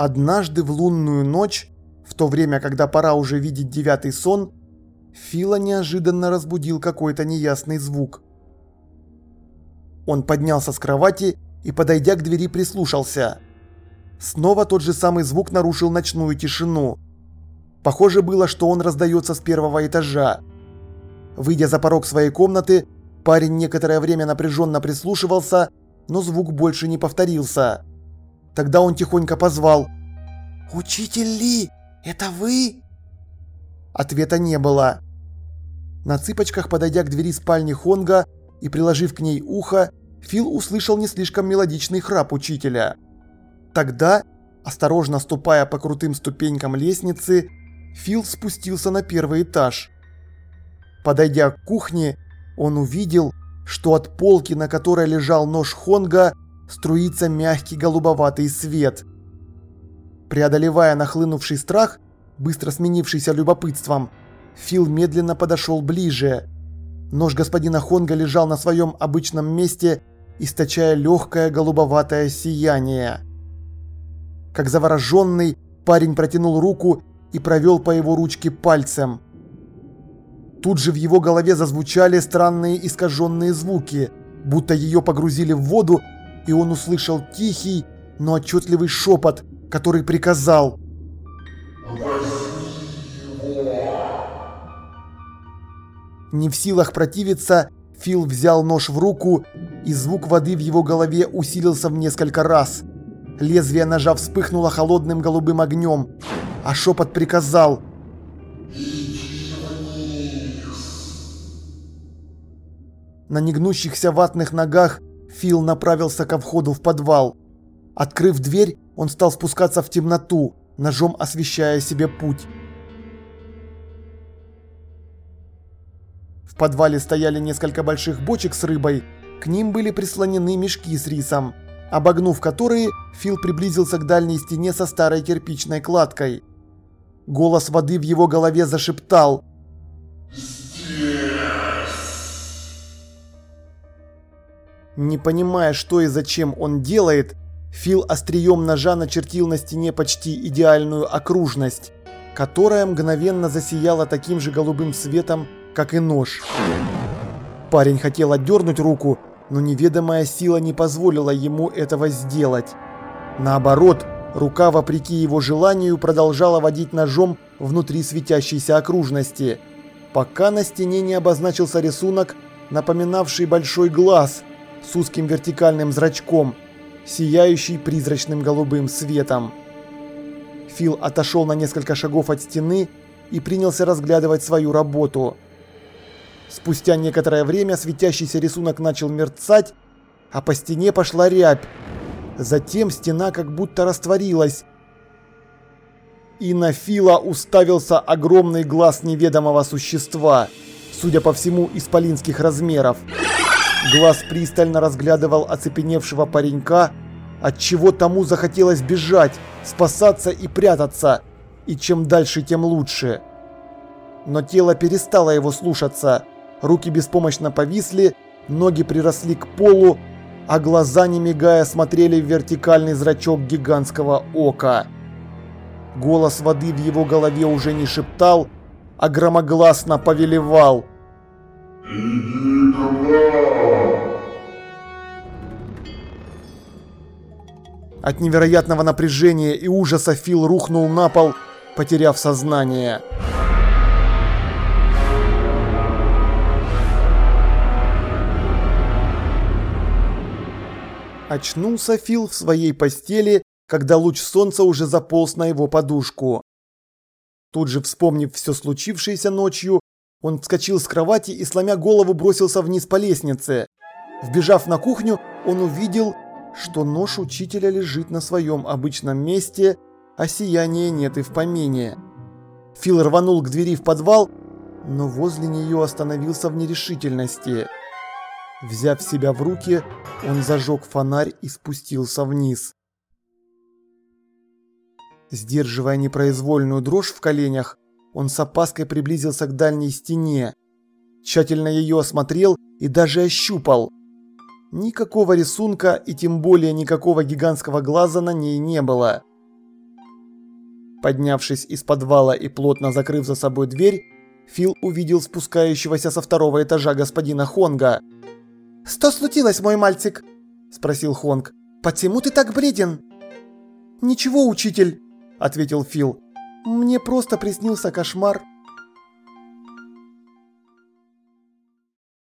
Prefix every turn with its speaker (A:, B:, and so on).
A: Однажды в лунную ночь, в то время, когда пора уже видеть девятый сон, Фила неожиданно разбудил какой-то неясный звук. Он поднялся с кровати и, подойдя к двери, прислушался. Снова тот же самый звук нарушил ночную тишину. Похоже было, что он раздается с первого этажа. Выйдя за порог своей комнаты, парень некоторое время напряженно прислушивался, но звук больше не повторился. Тогда он тихонько позвал «Учитель Ли, это вы?» Ответа не было. На цыпочках, подойдя к двери спальни Хонга и приложив к ней ухо, Фил услышал не слишком мелодичный храп учителя. Тогда, осторожно ступая по крутым ступенькам лестницы, Фил спустился на первый этаж. Подойдя к кухне, он увидел, что от полки, на которой лежал нож Хонга, струится мягкий голубоватый свет. Преодолевая нахлынувший страх, быстро сменившийся любопытством, Фил медленно подошел ближе. Нож господина Хонга лежал на своем обычном месте, источая легкое голубоватое сияние. Как завороженный, парень протянул руку и провел по его ручке пальцем. Тут же в его голове зазвучали странные искаженные звуки, будто ее погрузили в воду, и он услышал тихий, но отчетливый шепот, который приказал Не в силах противиться, Фил взял нож в руку, и звук воды в его голове усилился в несколько раз. Лезвие ножа вспыхнуло холодным голубым огнем, а шепот приказал На негнущихся ватных ногах Фил направился ко входу в подвал. Открыв дверь, он стал спускаться в темноту, ножом освещая себе путь. В подвале стояли несколько больших бочек с рыбой, к ним были прислонены мешки с рисом, обогнув которые, Фил приблизился к дальней стене со старой кирпичной кладкой. Голос воды в его голове зашептал Не понимая, что и зачем он делает, Фил острием ножа начертил на стене почти идеальную окружность, которая мгновенно засияла таким же голубым светом, как и нож. Парень хотел отдернуть руку, но неведомая сила не позволила ему этого сделать. Наоборот, рука, вопреки его желанию, продолжала водить ножом внутри светящейся окружности, пока на стене не обозначился рисунок, напоминавший большой глаз с узким вертикальным зрачком – сияющий призрачным голубым светом. Фил отошел на несколько шагов от стены и принялся разглядывать свою работу. Спустя некоторое время светящийся рисунок начал мерцать, а по стене пошла рябь. Затем стена как будто растворилась, и на Фила уставился огромный глаз неведомого существа, судя по всему, исполинских размеров. Глаз пристально разглядывал оцепеневшего паренька, от чего тому захотелось бежать, спасаться и прятаться, и чем дальше, тем лучше. Но тело перестало его слушаться, руки беспомощно повисли, ноги приросли к полу, а глаза, не мигая, смотрели в вертикальный зрачок гигантского ока. Голос воды в его голове уже не шептал, а громогласно повелевал. «Иди туда!» От невероятного напряжения и ужаса Фил рухнул на пол, потеряв сознание. Очнулся Фил в своей постели, когда луч солнца уже заполз на его подушку. Тут же вспомнив все случившееся ночью, он вскочил с кровати и, сломя голову, бросился вниз по лестнице. Вбежав на кухню, он увидел, что нож учителя лежит на своем обычном месте, а сияния нет и в помине. Фил рванул к двери в подвал, но возле нее остановился в нерешительности. Взяв себя в руки, он зажег фонарь и спустился вниз. Сдерживая непроизвольную дрожь в коленях, он с опаской приблизился к дальней стене. Тщательно ее осмотрел и даже ощупал. Никакого рисунка и тем более никакого гигантского глаза на ней не было. Поднявшись из подвала и плотно закрыв за собой дверь, Фил увидел спускающегося со второго этажа господина Хонга. «Что случилось, мой мальчик?» – спросил Хонг. «Почему ты так бреден?» «Ничего, учитель», – ответил Фил. «Мне просто приснился кошмар».